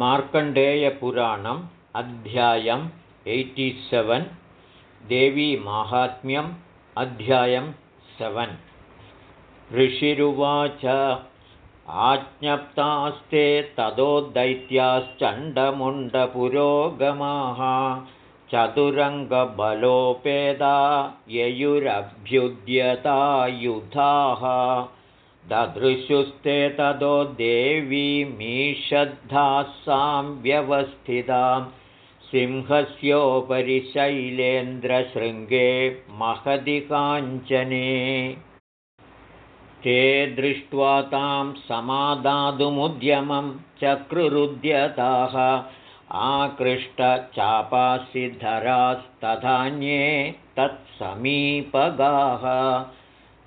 मार्कण्डेयपुराणम् अध्यायम् एय्टिसेवेन् देवीमाहात्म्यम् अध्यायं सेवन्। ऋषिरुवाच आज्ञप्तास्ते ततो दैत्याश्चण्डमुण्डपुरोगमाः चतुरङ्गबलोपेदा ययुरभ्युद्यतायुधाः ददृशुस्ते ततो देवीमीषद्धासां व्यवस्थितां सिंहस्योपरि शैलेन्द्रशृङ्गे महदि काञ्चने। ते दृष्ट्वा तां समादातुमुद्यमं चक्रुरुद्यताः आकृष्टचापासिधरास्तथान्ये तत्समीपगाः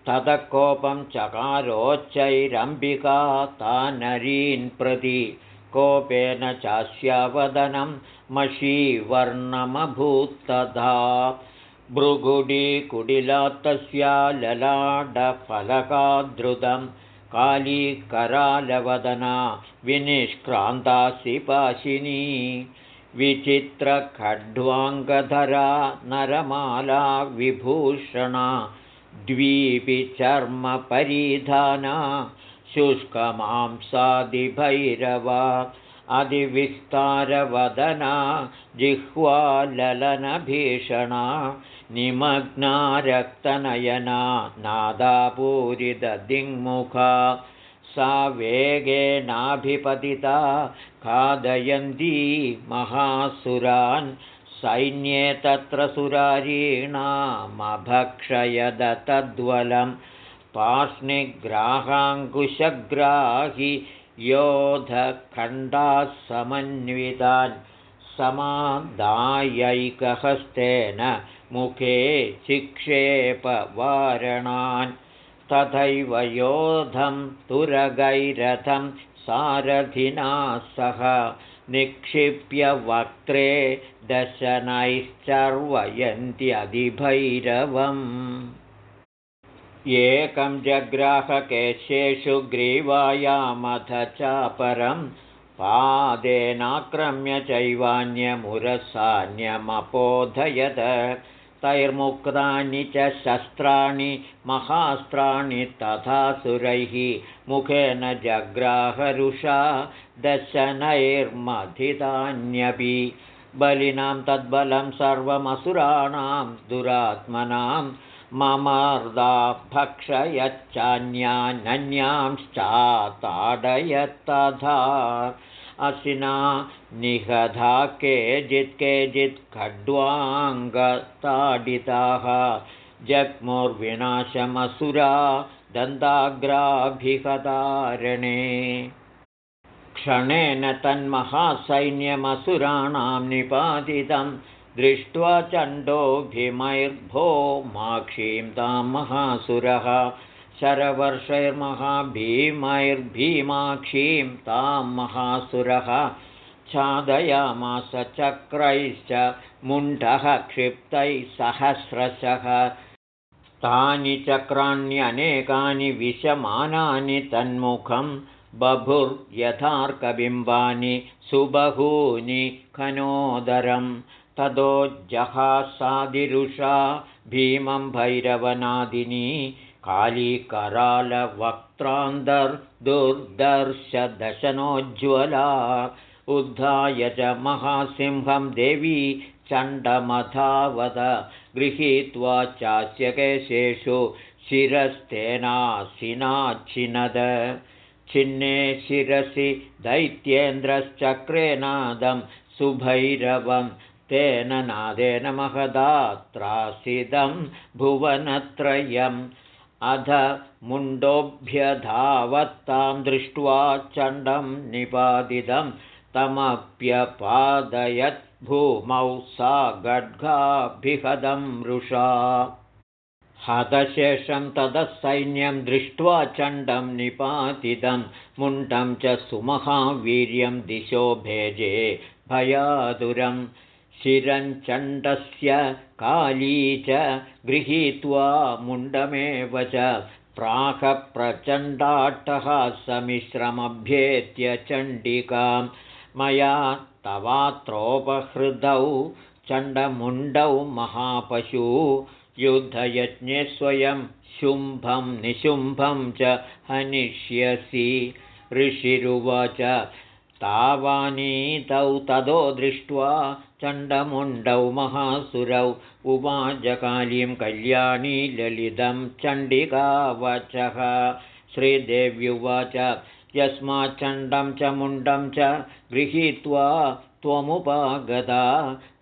ततः कोपं चकारोच्चैरम्बिका तानरीन् प्रति कोपेन चास्यावदनं मषीवर्णमभूत्तथा भृगुडीकुडिलात्तस्या ललाडफलकाद्रुतं कालीकरालवदना विनिष्क्रान्तासिपाशिनी विचित्रखड्वाङ्गधरा नरमाला विभूषणा द्वीपि चर्मपरिधाना शुष्कमांसादिभैरवा अधिविस्तारवदना जिह्वाललनभीषणा निमग्ना रक्तनयना नादापूरितदिङ्मुखा सा वेगेनाभिपतिता खादयन्ती महासुरान् सैन्ये तत्र सुरारीणामभक्षयद तद्वलं पार्ष्णिग्राहाङ्कुशग्राहि योधखण्डाः समन्वितान् समादायैकहस्तेन मुखे चिक्षेपवारणान्। तथैव योधं तुरगैरथं सारथिना सह निक्षिप्य वक्त्रे दशनैश्चर्वयन्त्यधिभैरवम् एकं जग्राहकेशेषु ग्रीवायामथ चापरं पादेनाक्रम्य चैवान्यमुरसान्यमपोधयत् तैर्मुक्तानि च शस्त्राणि महास्त्राणि तथा सुरैः। मुखेन जग्राहरुषा दशनैर्मथितान्यपि बलिनां तद्बलं सर्वमसुराणां दुरात्मनां ममार्दा भक्षयच्चान्यानन्यांश्चाताडयत्तथा असिना निहधा केचित् केचित् खड्वाङ्गताडिताः। जग्मुर्विनाशमसुरा दन्ताग्राभिहतारणे। क्षणेन तन्महासैन्यमसुराणां निपातितं दृष्ट्वा चण्डोभिमैर्भो माक्षीं तां महासुरः शरवर्षैर्महाभीमैर्भीमाक्षीं तां महासुरः छादयामास चक्रैश्च मुण्डः क्षिप्तैः सहस्रशः। तानि चक्राण्यनेकानि विशमानानि तन्मुखं बभुर्यथार्कबिम्बानि सुबहूनि खनोदरं। ततो जहासादिरुषा भीमं भैरवनादिनी कालीकरालवक्त्रान्तर्दुर्दर्शदशनोज्ज्वला उद्धाय च महासिंहं देवी चण्डमथावद गृहीत्वा चास्य केशेषु शिरस्तेनासिनाच्छिनद छिन्ने शिरसि दैत्येन्द्रश्चक्रेनादं सुभैरवं तेन नादेन महदात्रासिदं भुवनत्रयम् अध मुण्डोऽभ्यधावत्तां दृष्ट्वा चण्डं निपादितं तमप्यपादयत् भूमौ सा गड्गाभिहदं रुषा हतशेषं ततः सैन्यं दृष्ट्वा चण्डं निपातितं मुण्डं च सुमहावीर्यं दिशो भेजे भयातुरम् शिरञ्चण्डस्य काली च गृहीत्वा मुण्डमेव च प्राकप्रचण्डाट्टः समिश्रमभ्येत्य चण्डिकां। मया तवात्रोपहृदौ चण्डमुण्डौ महापशु। युद्धयज्ञे स्वयं शुम्भं निशुम्भं च हनिष्यसि। ऋषिरुवाच तावानीतौ ततो दृष्ट्वा चण्डमुण्डौ महासुरौ उवाचकालीं कल्याणी ललितं चण्डिकावचः। श्रीदेव्युवाच यस्माच्चण्डं मुण्डं च गृहीत्वा त्वमुपागता।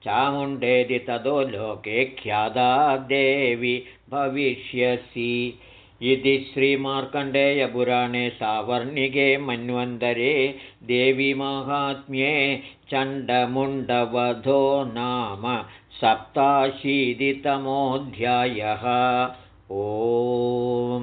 चामुण्डेति ततो लोके ख्यादा देवि भविष्यसि इति श्रीमार्कण्डेयपुराणे सावर्णिके मन्वन्तरे देवीमाहात्म्ये चण्डमुण्डवधो नाम सप्ताशीतितमोऽध्यायः। ओ